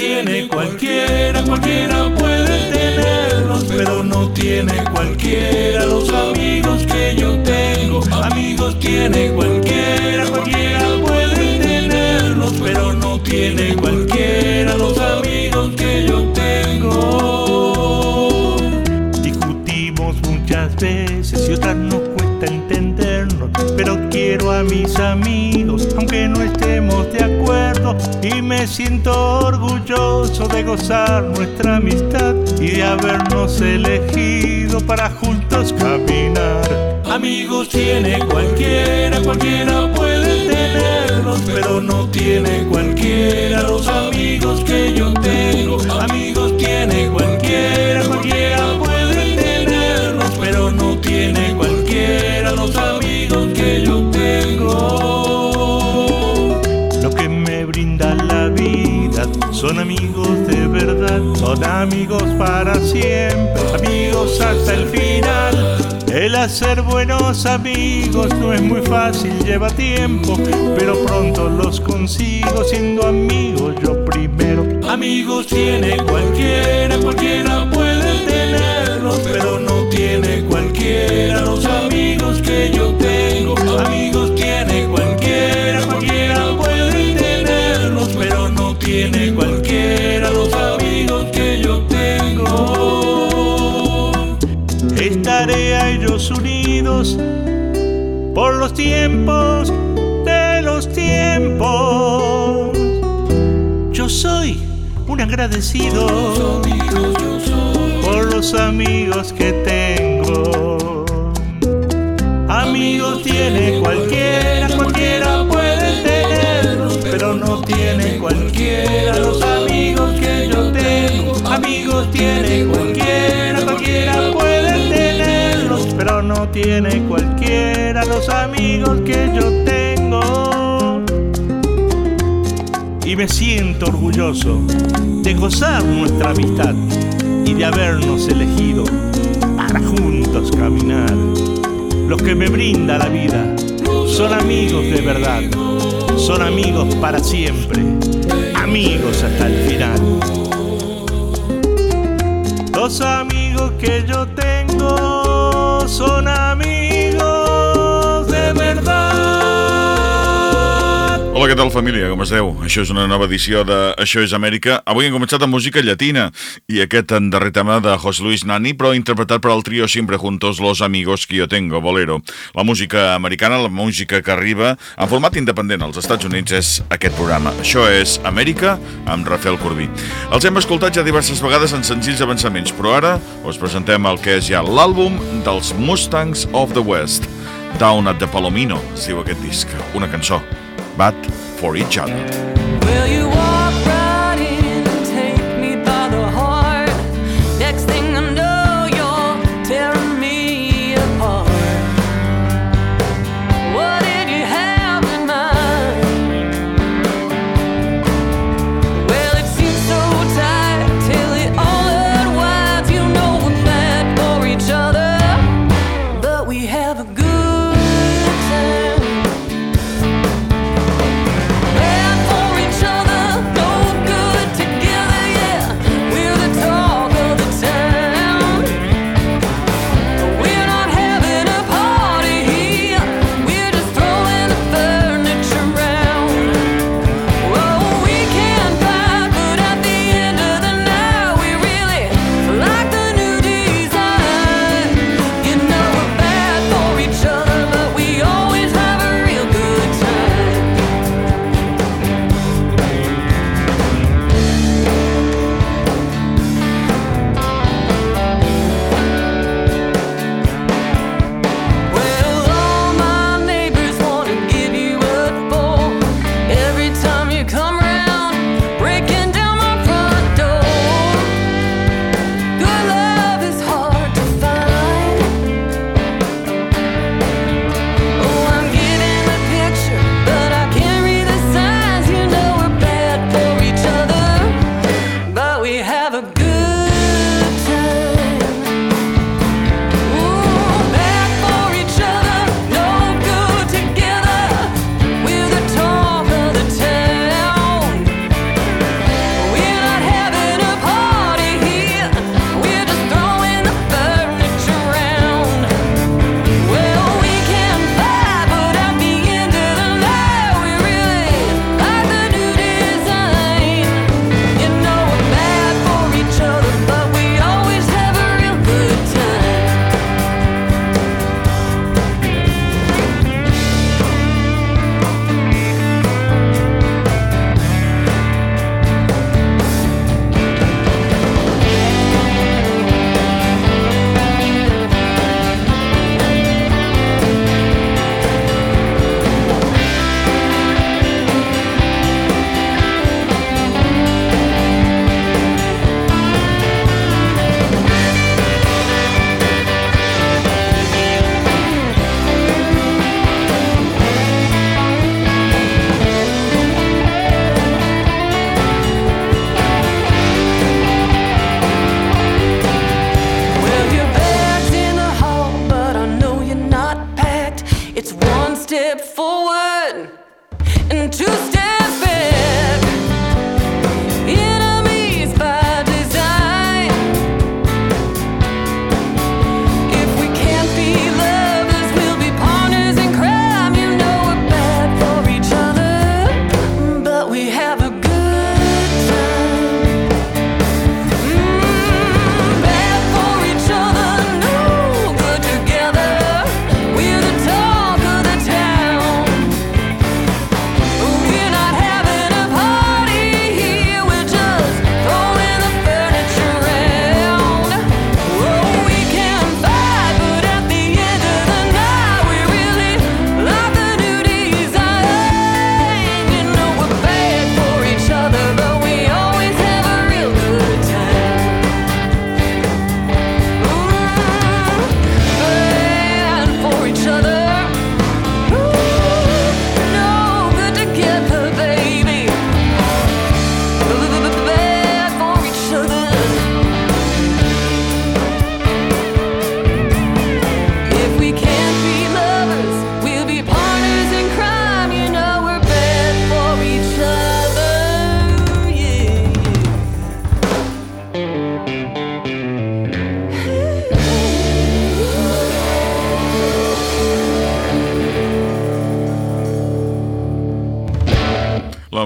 tiene cualquiera, cualquiera puede tenerlos, pero no tiene cualquiera los amigos que yo tengo. Amigos tiene cualquiera, cualquiera puede tenerlos, pero no tiene cualquiera los amigos que yo tengo. Discutimos muchas veces y otras no cuesta entendernos, pero quiero a mis amigos, aunque no estemos de acuerdo, y me siento orgulloso de gozar nuestra amistad y de habernos elegido para juntos caminar. Amigos tiene cualquiera, cualquiera puede tenerlos, pero no tiene cualquiera los amigos que yo tengo. Amigos tiene cualquiera, cualquiera son amigos de verdad, son amigos para siempre, amigos hasta el final. El hacer buenos amigos no es muy fácil, lleva tiempo, pero pronto los consigo siendo amigos yo primero. Amigos tiene cualquiera, cualquiera puede tenerlos, pero no tiene cualquiera los amigos que yo tengo. Amigos por los tiempos de los tiempos. Yo soy un agradecido por los amigos que tengo. Amigos tiene cualquiera, cualquiera puede tenerlos, pero no tiene cualquiera los amigos que yo tengo. Amigos tiene cualquiera, tiene cualquiera los amigos que yo tengo. Y me siento orgulloso de gozar nuestra amistad y de habernos elegido para juntos caminar. Los que me brinda la vida son amigos de verdad, son amigos para siempre, amigos hasta el final. Los amigos que yo persona què tal família? Com esteu? Això és una nova edició de Això és Amèrica. Avui hem començat amb música llatina i aquest en darrer tema de José Luis Nani, però interpretat per el trio Siempre Juntos, Los Amigos que yo tengo, Bolero. La música americana, la música que arriba en format independent als Estats Units és aquest programa. Això és Amèrica amb Rafael Corbí. Els hem escoltat ja diverses vegades en senzills avançaments, però ara us presentem el que és ja l'àlbum dels Mustangs of the West. Down at the Palomino, es diu aquest disc. Una cançó. Bad for each other.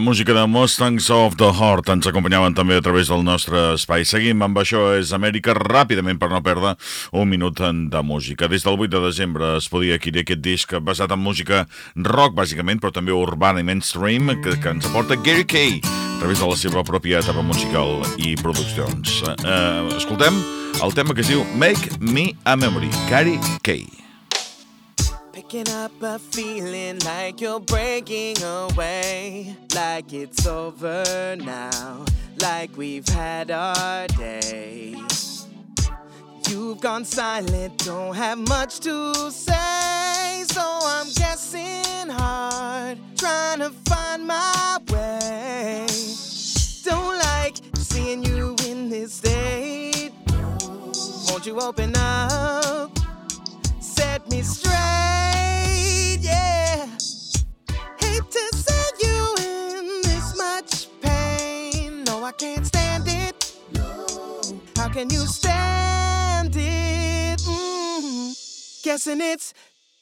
Música de Mustangs of the Heart ens acompanyaven també a través del nostre espai. Seguim amb Això és Amèrica ràpidament per no perdre un minut de música. Des del 8 de desembre es podia adquirir aquest disc basat en música rock, bàsicament, però també urbana i mainstream, que, que ens aporta Gary Kay a través de la seva pròpia etapa musical i produccions. Eh, escoltem el tema que es diu Make Me a Memory, Gary Kay. Picking up a feeling like you're breaking away, like it's over now, like we've had our day. You've gone silent, don't have much to say, so I'm guessing hard, trying to find my way. Don't like seeing you in this state. Won't you open up? Me straight, yeah. Hate to see you in this much pain. No, I can't stand it. No. How can you stand it? Mm. Guessing it's,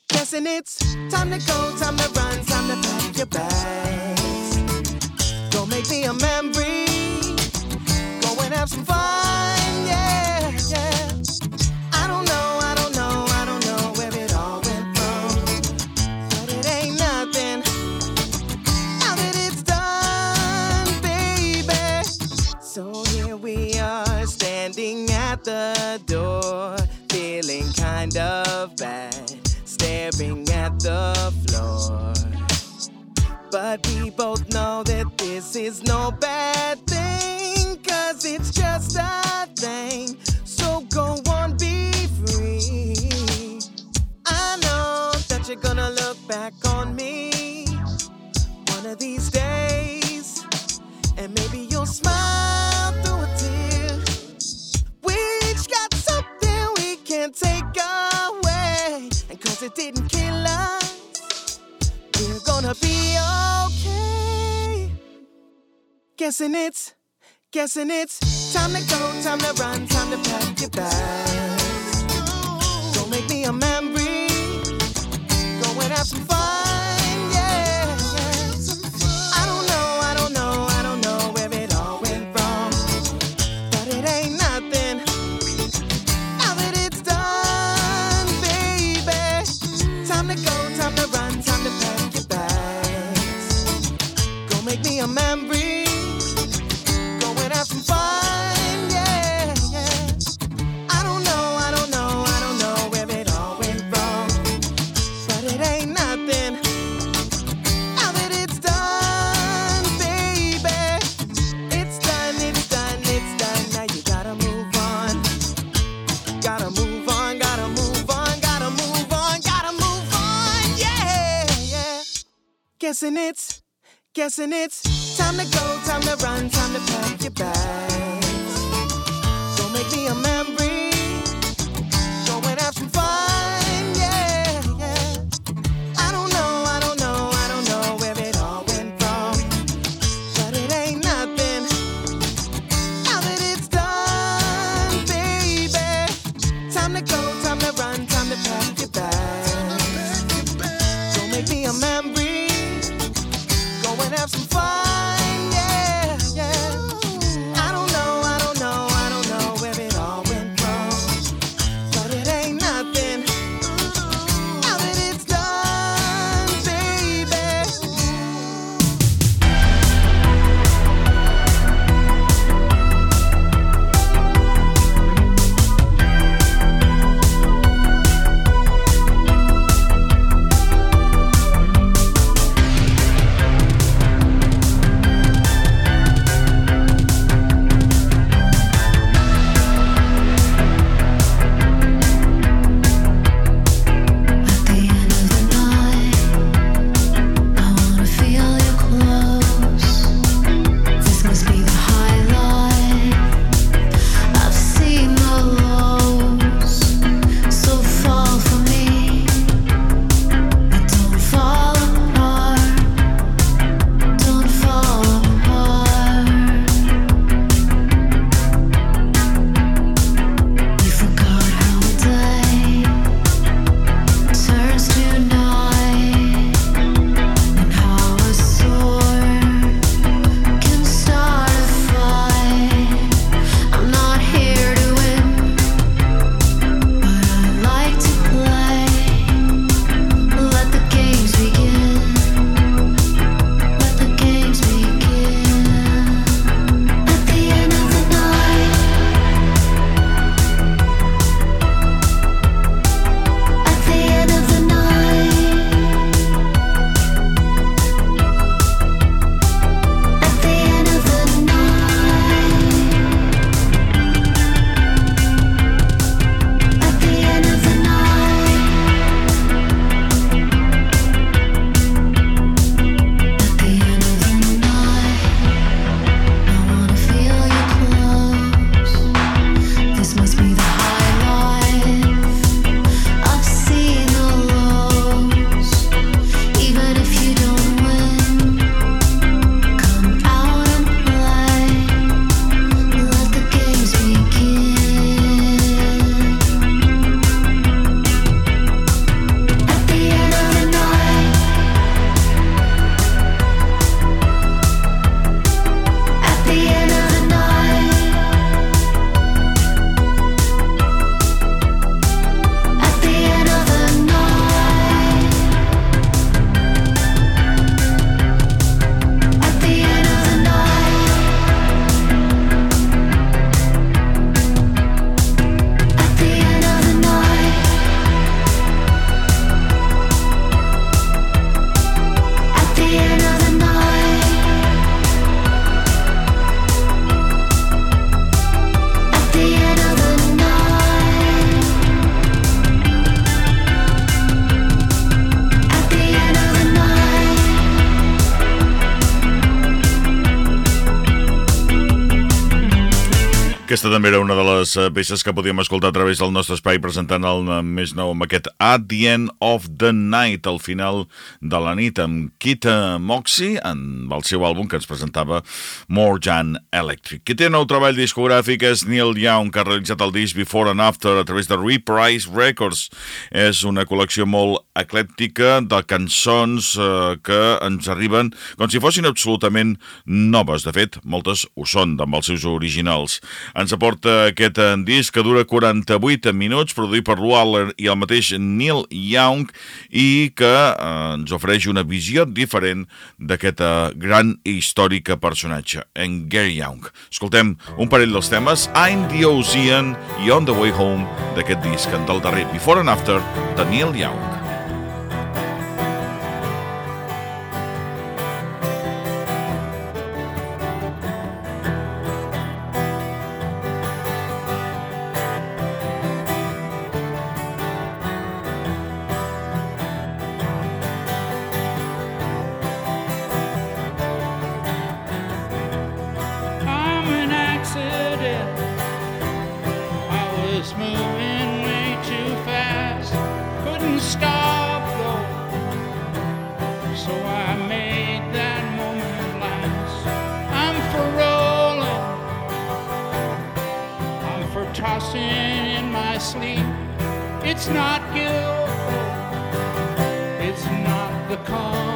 guessing it's time to go, time to run, time to pack your bags. Don't make me a memory. Go and have some fun, yeah. The door, feeling kind of bad, staring at the floor. But we both know that this is no bad thing, cause it's just a thing. So go on, be free. I know that you're gonna look back on me one of these days, and maybe you'll smile take away, and cause it didn't kill us. We're gonna be okay. Guessing it's, guessing it's time to go, time to run, time to pack your bags. Don't make me a memory. Go and have some fun, Guessing it's, guessing it's time to go, time to run, time to pack your bags. Don't make me a memory. Go and have some fun, Aquesta les eh, peces que podíem escoltar a través del nostre espai presentant el eh, més nou amb aquest At the End of the Night, al final de la nit, amb Kita Moxie, en el seu àlbum que ens presentava More Jan Electric. Qui té nou treball discogràfic és Neil Young, que ha realitzat el disc Before and After a través de Reprise Records. És una col·lecció molt eclèptica de cançons eh, que ens arriben com si fossin absolutament noves. De fet, moltes ho són, amb els seus originals. Ens aporta aquest eh, disc que dura 48 minuts, produït per Waller i el mateix Neil Young, i que eh, ens ofereix una visió diferent d'aquest eh, gran i històric personatge, en Gary Young. Escoltem un parell dels temes, I'm the Ocean i On the Way Home, d'aquest disc, del darrer Before and After, de Neil Young. Was moving way too fast. Couldn't stop though. So I made that moment last. I'm for rolling. I'm for tossing in my sleep. It's not guilt. It's not the company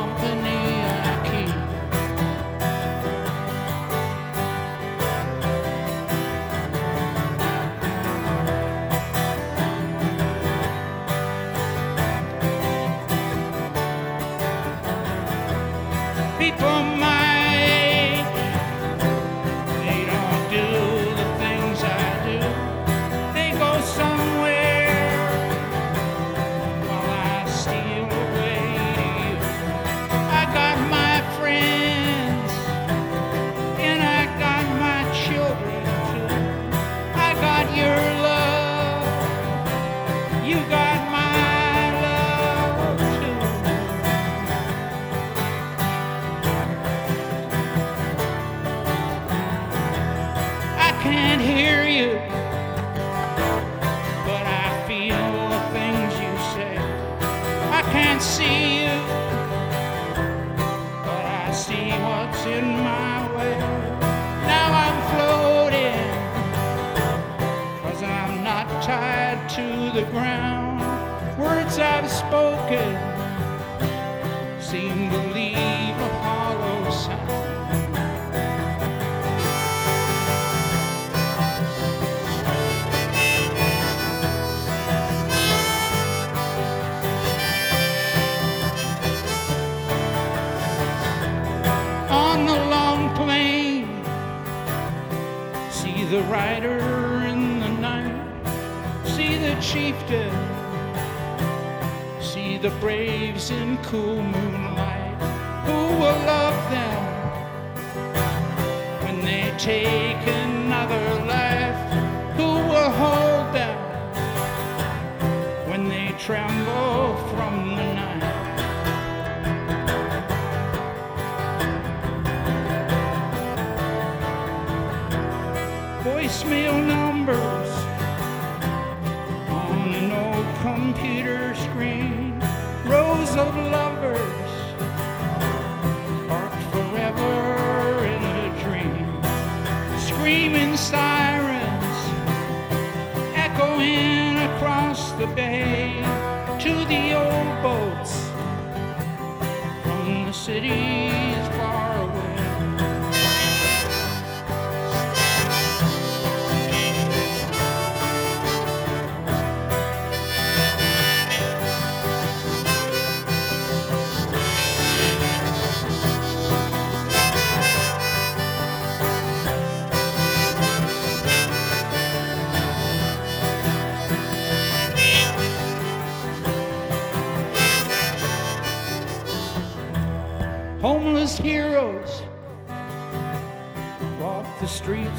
the braves in cool moonlight. Who will love them when they take another life? Who will hold them when they tremble bay to the old boats from the cities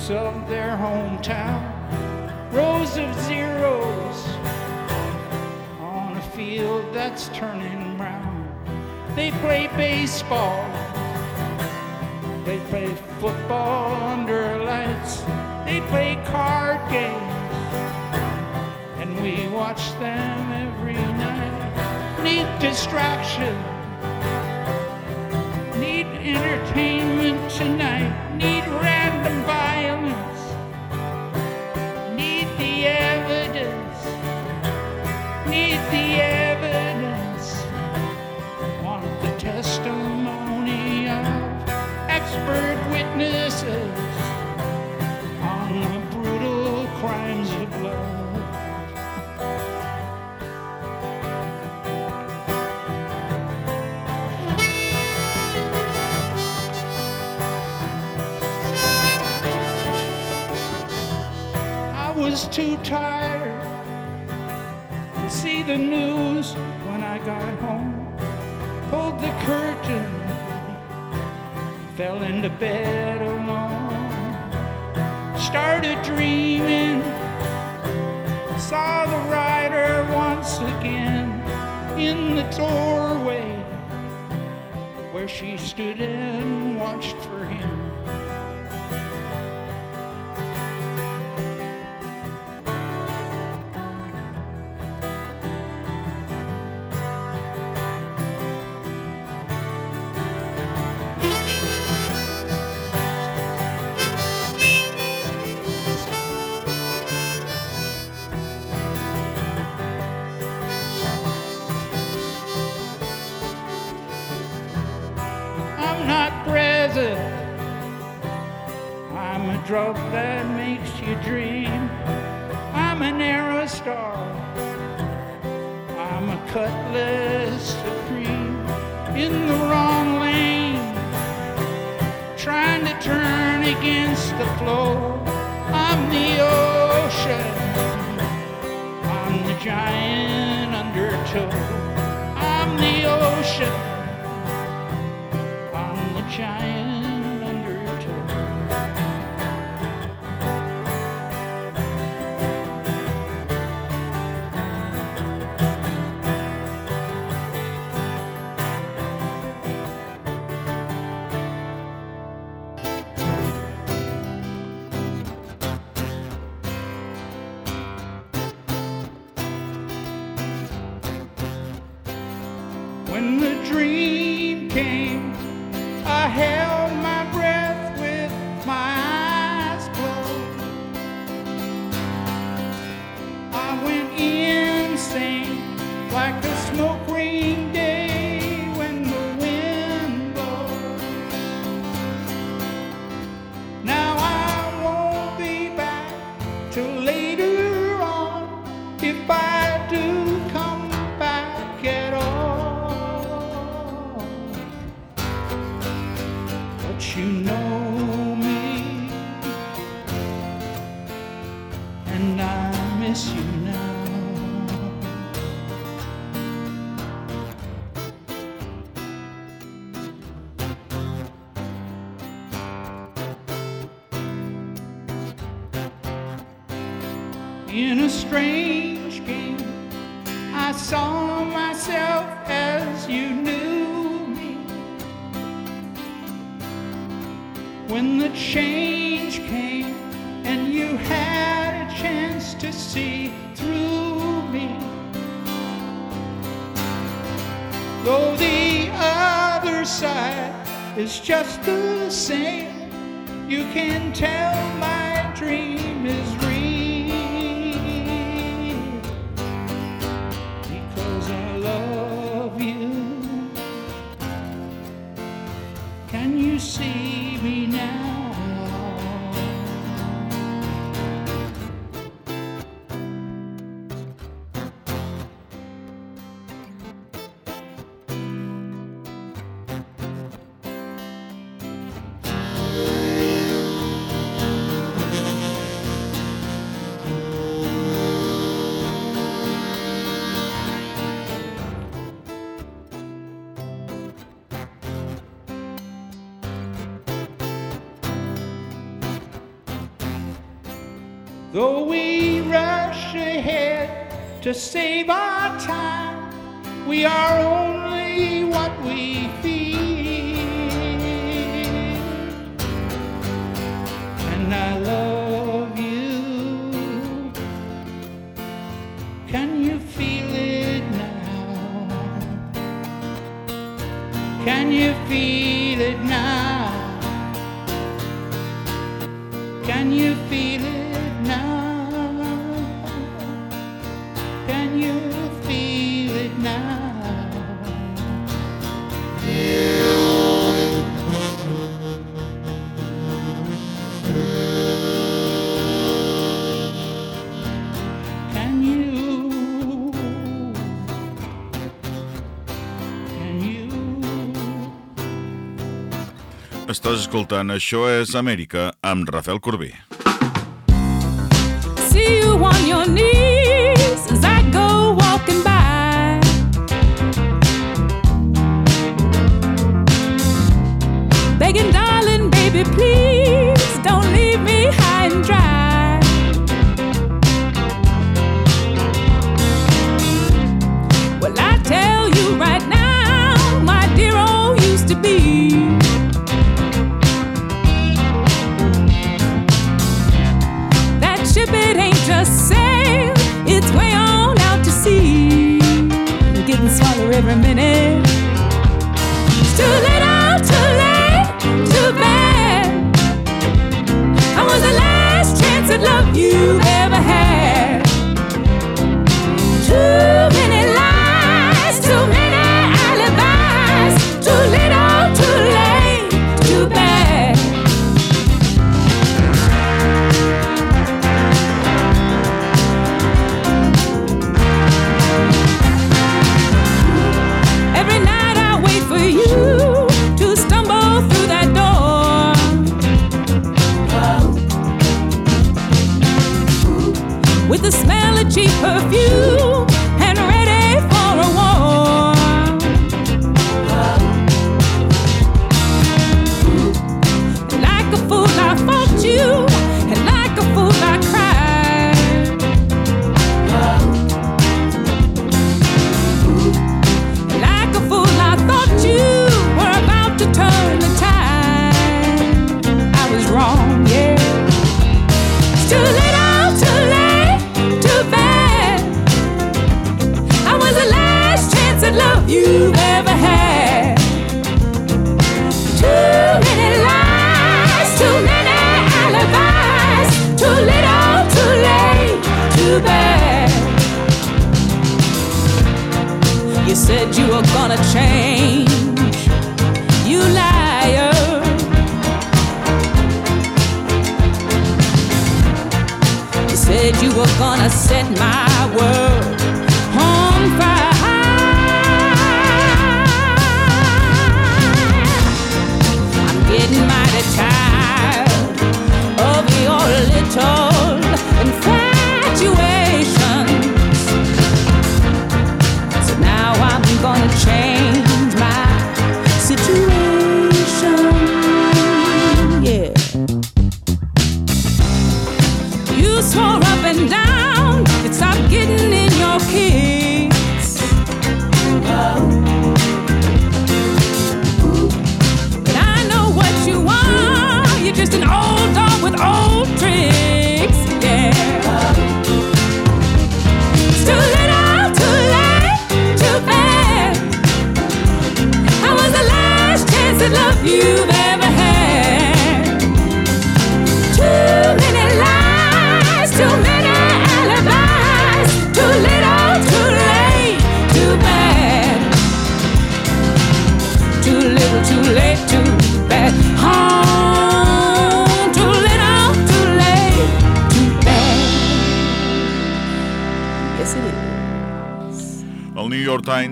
of their hometown. Rows of zeros on a field that's turning brown. They play baseball, they play football under lights, They play card games, and we watch them every night. Need distraction, need entertainment tonight, need random violence, need the evidence, need the evidence, want the testimony of expert witnesses too tired to see the news when I got home. Pulled the curtain, fell into bed alone. Started dreaming, saw the rider once again in the doorway where she stood and watched I'm a drug that makes you dream. I'm an Aerostar. I'm a cutlass supreme in the wrong lane, trying to turn against the flow. I'm the ocean. I'm the giant undertow. I'm the ocean I'm the giant In a strange game, I saw myself as you knew me. When the change came and you had a chance to see through me. Though the other side is just the same, you can tell my dream is real. to save our time. We are only what we feel. And I love you. Can you feel it now? Can you feel it now? Can you feel escoltant Això és Amèrica amb Rafael Corbí. With the smell of cheap perfume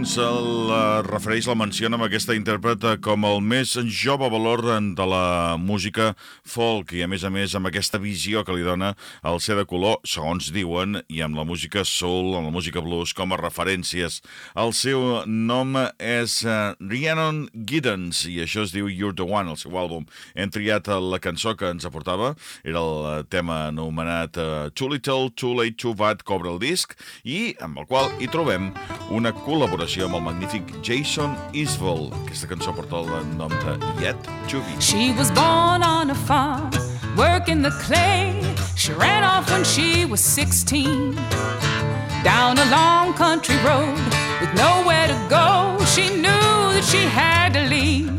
New Eh, refereix, la menciona amb aquesta intèrpreta com el més jove valor de la música folk i a més a més amb aquesta visió que li dona el ser de color, segons diuen, i amb la música soul, amb la música blues com a referències. El seu nom és uh, Rhiannon Giddens i això es diu You're the One, el seu àlbum. Hem triat eh, la cançó que ens aportava, era el eh, tema anomenat Too Little, Too Late, Too Bad, cobra el disc, i amb el qual hi trobem una col·laboració amb el magnífic Jason Aquesta cançó porta el nom de Yet to Be. She was born on a farm, working the clay. She ran off when she was 16. Down a long country road with nowhere to go. She knew that she had to leave.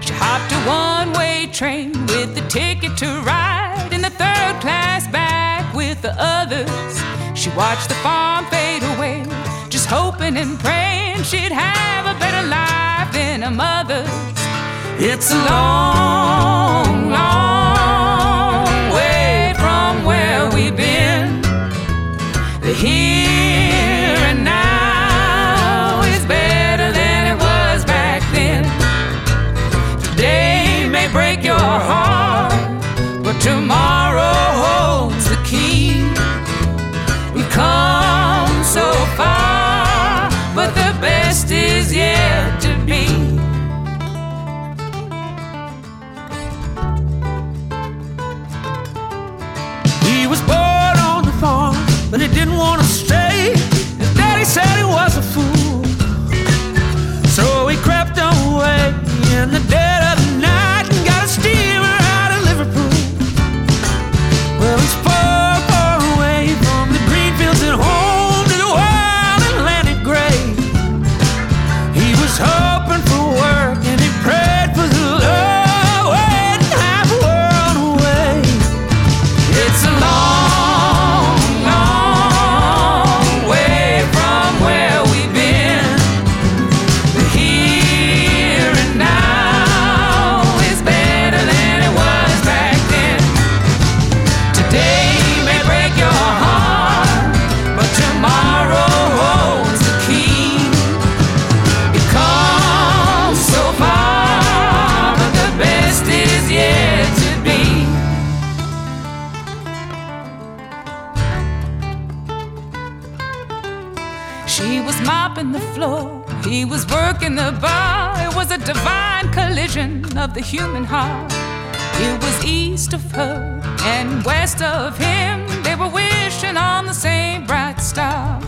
She hopped a one-way train with the ticket to ride in the third class back with the others. She watched the farm fade away hoping and praying she'd have a better life than her mother's. It's a long, long of the human heart. It was east of her and west of him. They were wishing on the same bright star.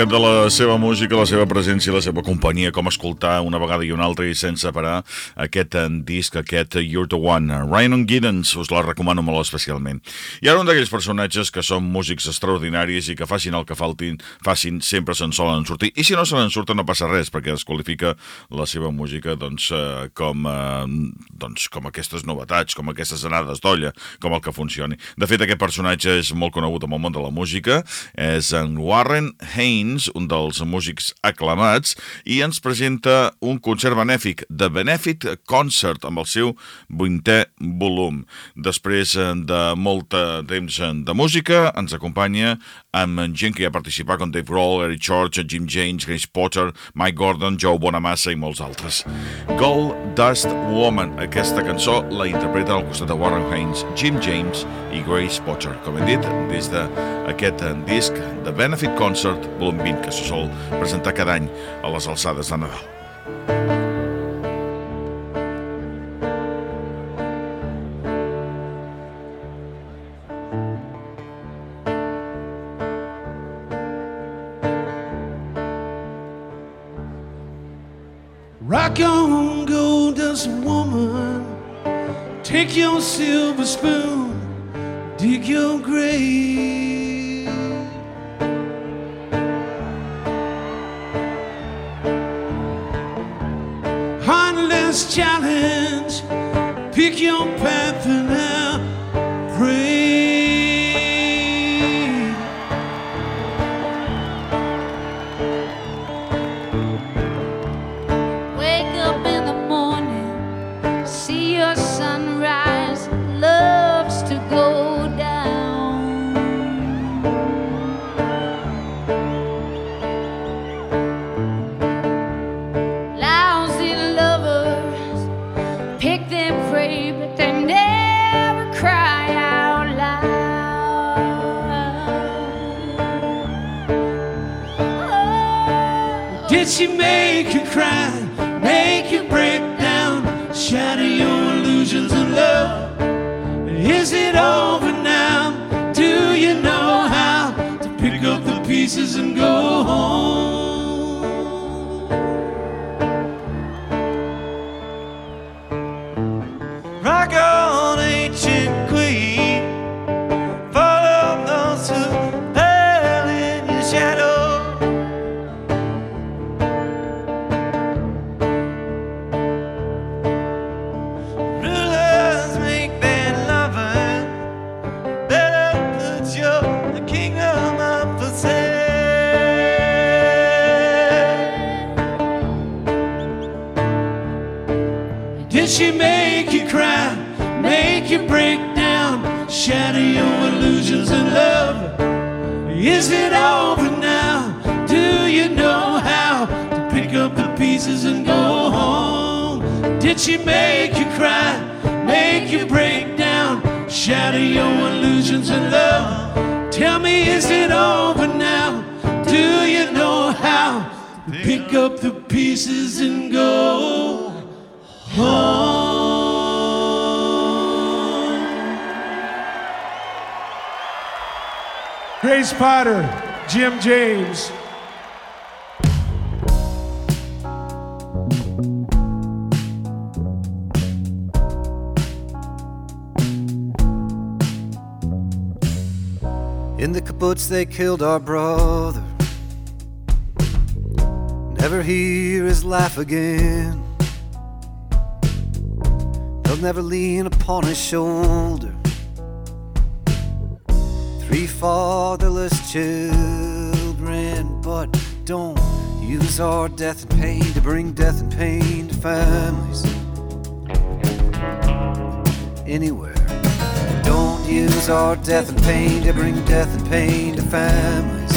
M'encanta la seva música, la seva presència, la seva companyia, com escoltar una vegada i una altra i sense parar aquest eh, disc, aquest eh, You're the One. Ryan Giddens, us la recomano molt especialment. I ara un d'aquells personatges que són músics extraordinaris i que facin el que faltin, facin, sempre se'n solen sortir. I si no se n'en surten no passa res, perquè es qualifica la seva música doncs, eh, com, eh, doncs, com aquestes novetats, com aquestes anades d'olla, com el que funcioni. De fet, aquest personatge és molt conegut en el món de la música, és en Warren Haynes, un dels músics aclamats, i ens presenta un concert benèfic, The Benefit Concert, amb el seu 20è volum. Després eh, de molt eh, temps eh, de música, ens acompanya amb gent que hi ha participat, com Dave Grohl, Eric Church, Jim James, Grace Potter, Mike Gordon, Joe Bonamassa i molts altres. Gold Dust Woman, aquesta cançó la interpreten al costat de Warren Haynes, Jim James i Grace Potter. Com hem dit, des d'aquest disc de Benefit Concert, volum 20, que se sol presentar cada any a les alçades de Nadal. Rock on, gold dust woman. Take your silver spoon, dig your grave. Potter, Jim James. In the kibbutz they killed our brother. Never hear his laugh again. They'll never lean upon his shoulder. Three fatherless children, but don't use our death and pain to bring death and pain to families. Anywhere. Don't use our death and pain to bring death and pain to families.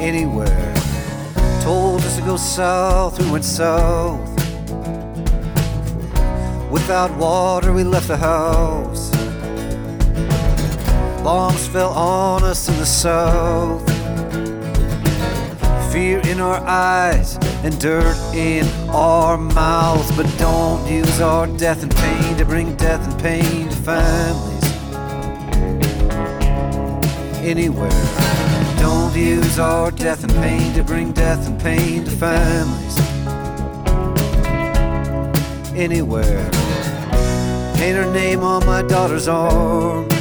Anywhere. Told us to go south, we went south. Without water, we left the house. Bombs fell on us in the south. Fear in our eyes and dirt in our mouths. But don't use our death and pain to bring death and pain to families. Anywhere. Don't use our death and pain to bring death and pain to families. Anywhere. Paint her name on my daughter's arm.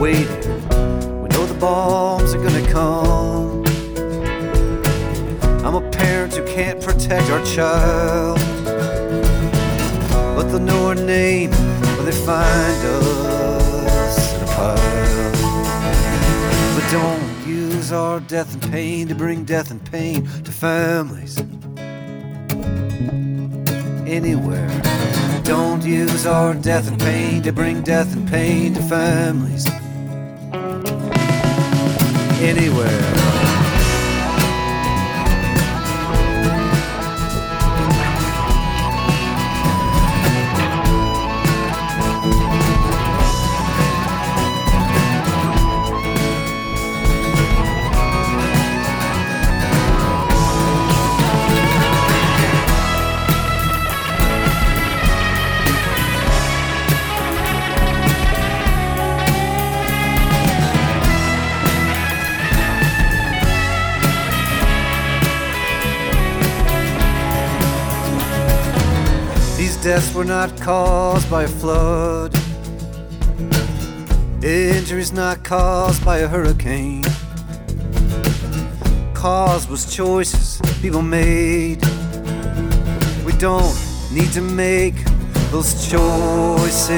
Waiting. We know the bombs are gonna come. I'm a parent who can't protect our child. But they'll know her name when they find us in a pile. But don't use our death and pain to bring death and pain to families. Anywhere. Don't use our death and pain to bring death and pain to families. Anywhere. Deaths were not caused by a flood. Injuries not caused by a hurricane. Cause was choices people made. We don't need to make those choices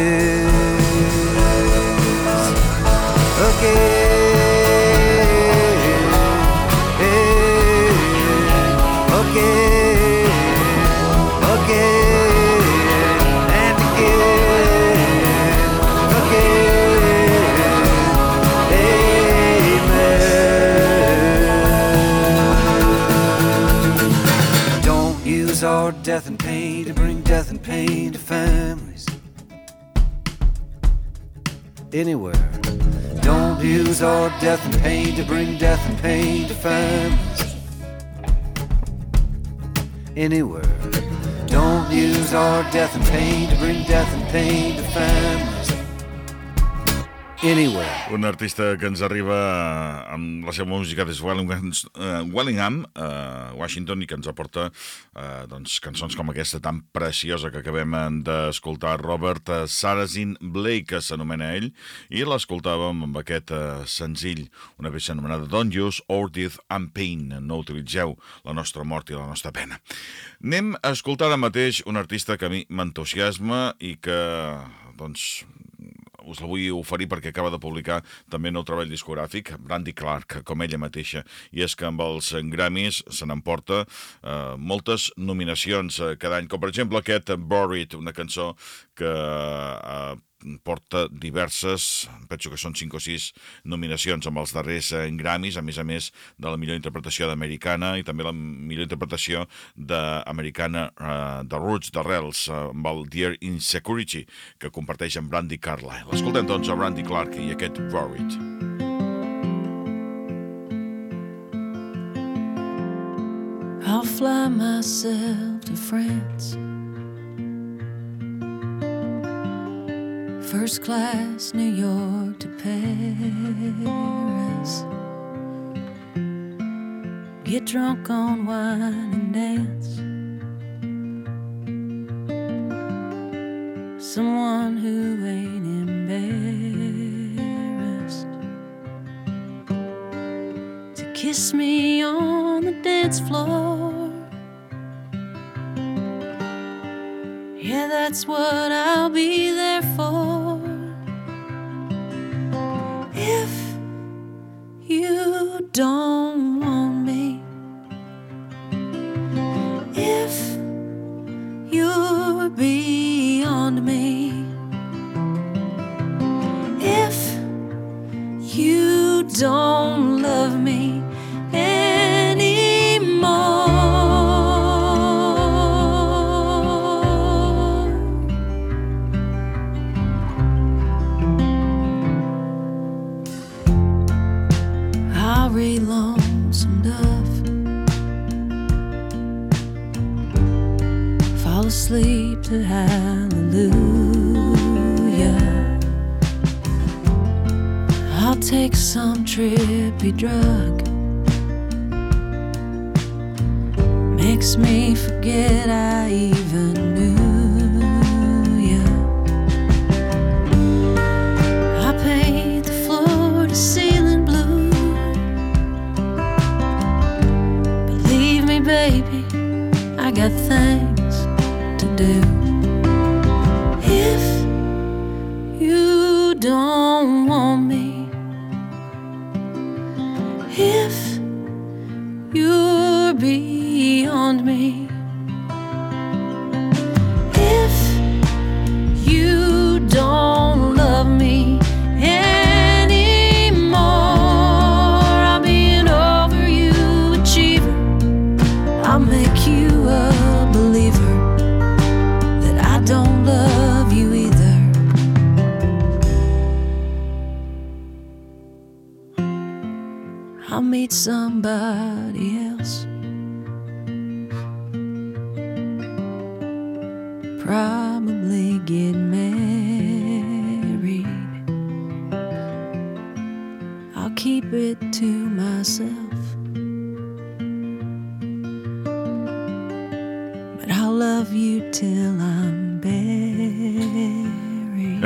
again. Death and pain to bring death and pain to families. Anywhere. Don't use our death and pain to bring death and pain to families. Anywhere. Don't use our death and pain to bring death and pain to families. Anywhere. Un artista que ens arriba amb la seva música des de uh, Wellingham uh, Washington, i que ens aporta uh, doncs, cançons com aquesta tan preciosa que acabem d'escoltar, Robert Sarrazin Blake, que s'anomena ell, i l'escoltàvem amb aquest uh, senzill, una peça anomenada Don't Use Our Death and Pain, no utilitzeu la nostra mort i la nostra pena. Anem a escoltar ara mateix un artista que a mi m'entusiasma i que, doncs, us la vull oferir perquè acaba de publicar també nou treball discogràfic, Brandy Clark, com ella mateixa, i és que amb els Grammys se n'emporta eh, moltes nominacions eh, cada any, com per exemple aquest Buried, una cançó que eh, porta diverses, penso que són 5 o 6 nominacions amb els darrers eh, Grammys, a més a més de la millor interpretació d'americana i també la millor interpretació d'americana uh, de Roots, d'Arrels, uh, amb el Dear Insecurity, que comparteix amb Brandy Carlile. L'escoltem doncs a Brandy Clark i aquest Worried. I'll fly myself to France. First class, New York to Paris. Get drunk on wine and dance. Someone who ain't embarrassed to kiss me on the dance floor. Yeah, that's what I'll be there don't asleep to hallelujah. I'll take some trippy drug. Makes me forget I even knew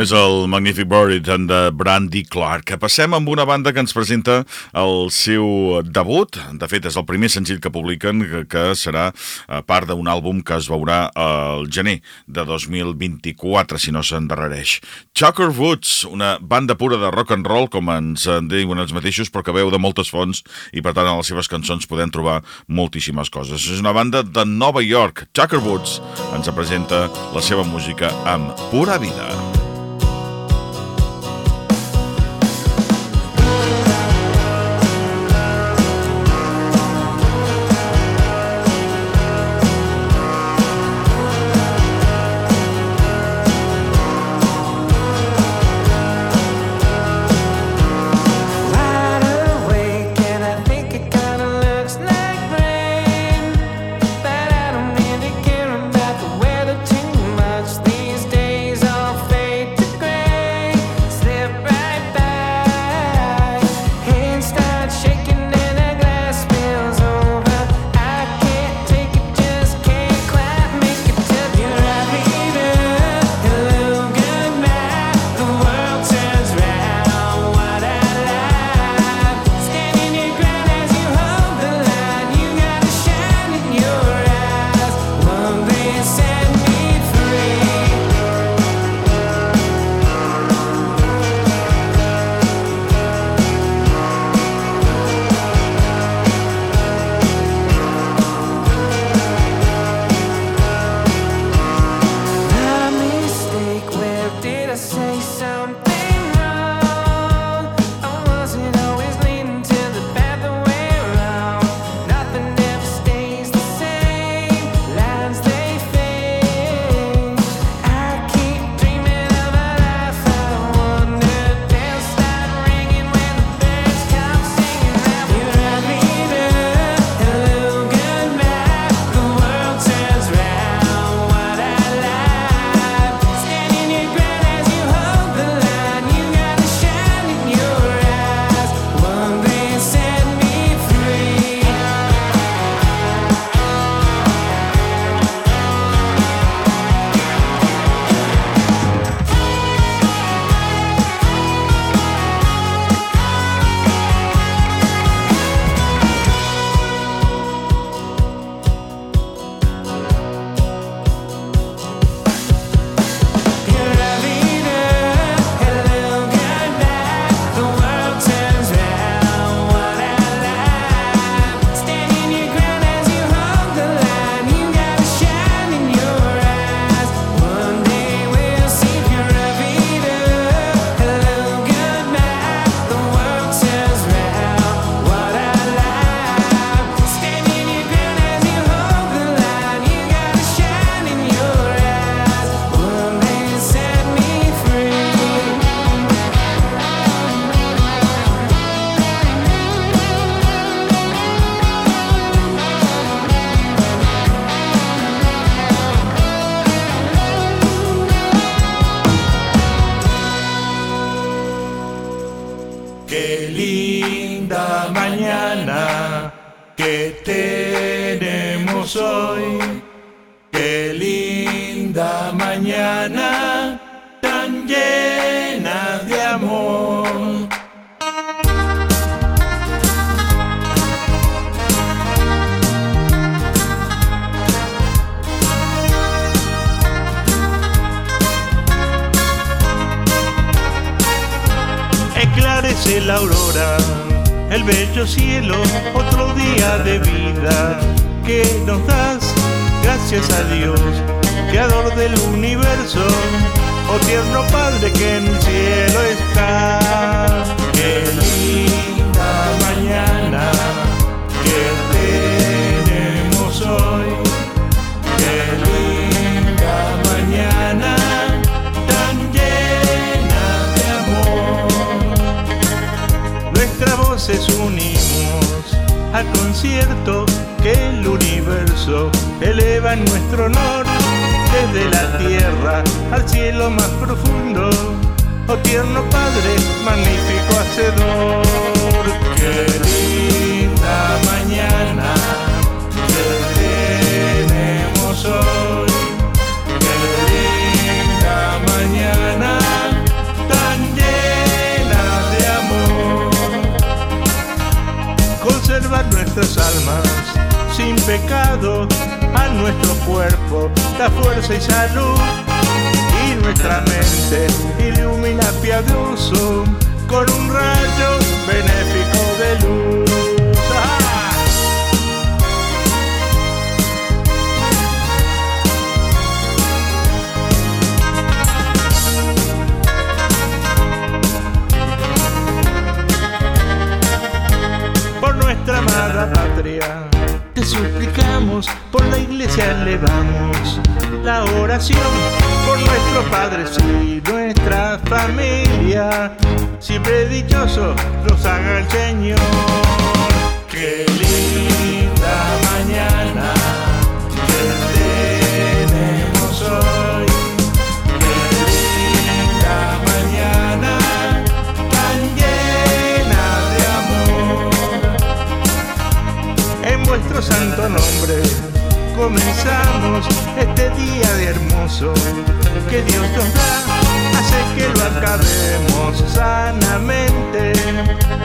És el magnífic Buried de Brandy Clark. Passem amb una banda que ens presenta el seu debut. De fet, és el primer senzill que publiquen, que, que serà eh, part d'un àlbum que es veurà al gener de 2024, si no s'endarrereix. Chucker Woods, una banda pura de rock and roll, com ens en diuen els mateixos, però que veu de moltes fonts i, per tant, a les seves cançons podem trobar moltíssimes coses. És una banda de Nova York. Chucker Woods ens presenta la seva música amb pura vida. La aurora, el bello cielo, otro día de vida que nos das. Gracias a Dios, creador del universo, oh tierno Padre que en el cielo está. Qué linda mañana unimos al concierto que el universo eleva en nuestro honor desde la tierra al cielo más profundo. Oh tierno Padre, magnífico Hacedor, qué linda mañana que tenemos hoy. Almas sin pecado a nuestro cuerpo da fuerza y salud y nuestra mente ilumina piadoso con un rayo benéfico de luz. Te suplicamos, por la iglesia elevamos la oración por nuestros padres y nuestra familia. Siempre dichosos los haga el Señor. Qué linda mañana santo nombre. Comenzamos este día de hermoso que Dios nos da, hace que lo acabemos sanamente.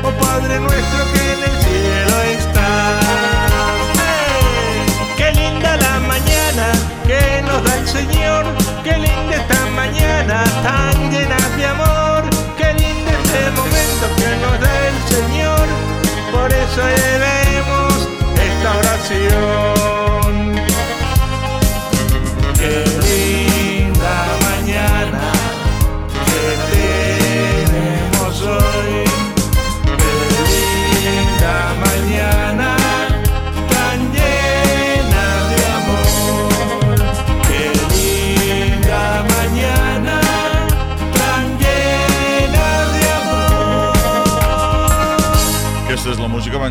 Oh Padre nuestro que en el cielo está. Qué linda la mañana que nos da el Señor, qué linda esta mañana tan llena de amor, qué lindo este momento que nos da el Señor, por eso elevemos esta oración.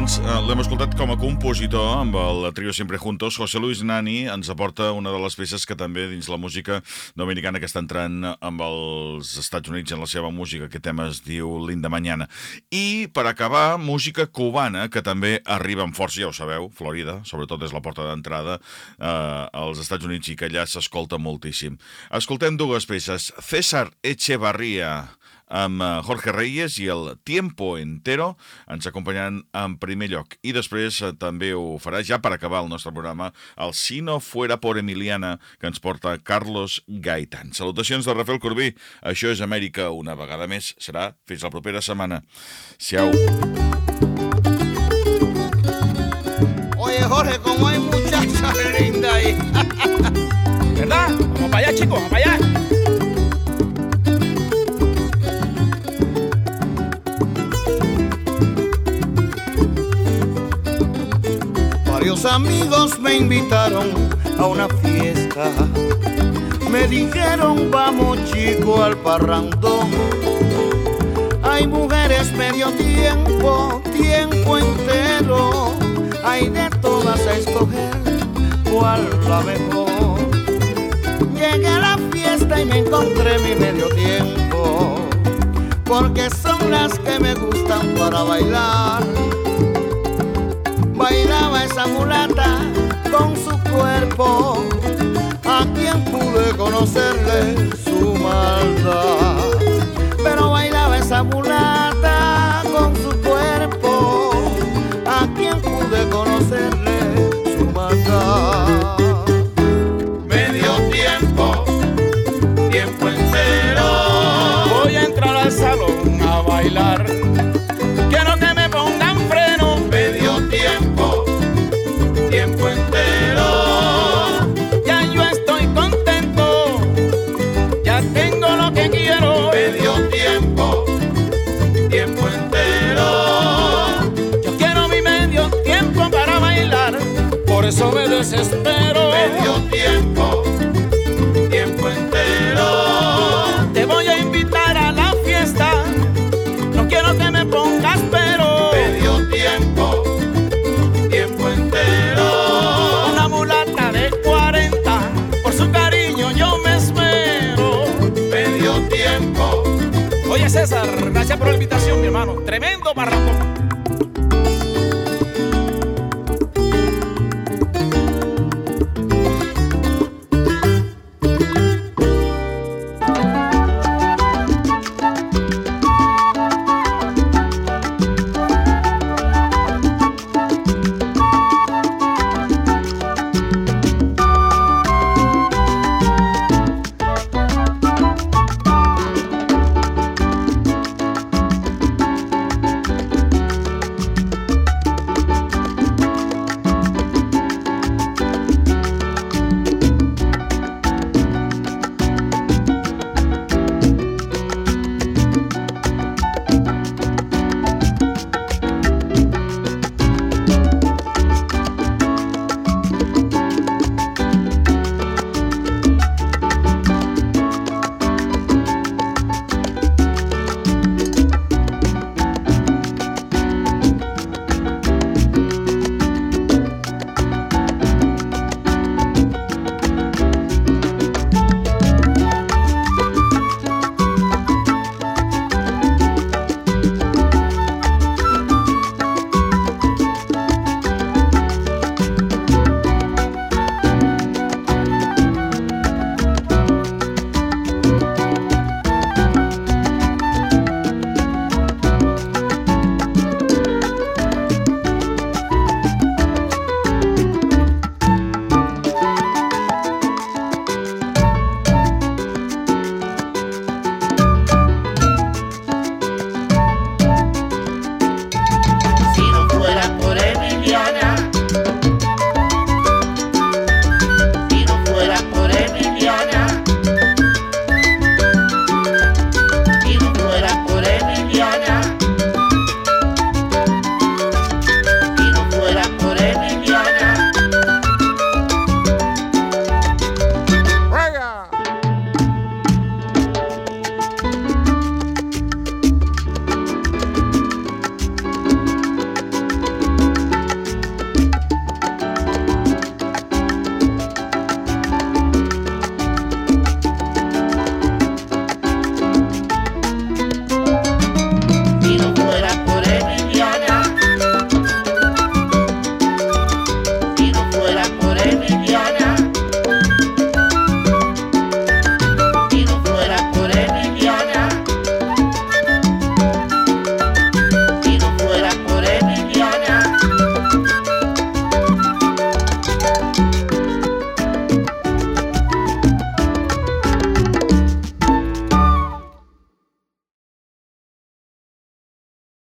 Abans eh, l'hem escoltat com a compositor amb el trio Siempre Juntos. José Luis Nani ens aporta una de les peces que també dins la música dominicana que està entrant amb els Estats Units en la seva música. Aquest tema es diu Linda Mañana. I per acabar, música cubana que també arriba amb força, ja ho sabeu, Florida, sobretot és la porta d'entrada eh, als Estats Units i que allà s'escolta moltíssim. Escoltem dues peces. César Echevarría amb eh, Jorge Reyes i el Tiempo Entero ens acompanyaran en primer lloc. I després eh, també ho farà, ja per acabar el nostre programa, el Si no fuera por Emiliana, que ens porta Carlos Gaitán. Salutacions de Rafael Corbí. Això és Amèrica una vegada més. Serà fins la propera setmana. Siau. Oye, Jorge, como hay muchachas lindas ahí. ¿Verdad? Vamos para allá, chicos, vamos para allá. Varios amigos me invitaron a una fiesta. Me dijeron, vamos chico al parrandón. Hay mujeres medio tiempo, tiempo entero. Hay de todas a escoger cuál la mejor. Llegué a la fiesta y me encontré mi medio tiempo. Porque son las que me gustan para bailar bailaba esa mulata con su cuerpo, a quien pude conocerle su maldad, pero bailaba esa mulata por la invitación, mi hermano. Tremendo barracón.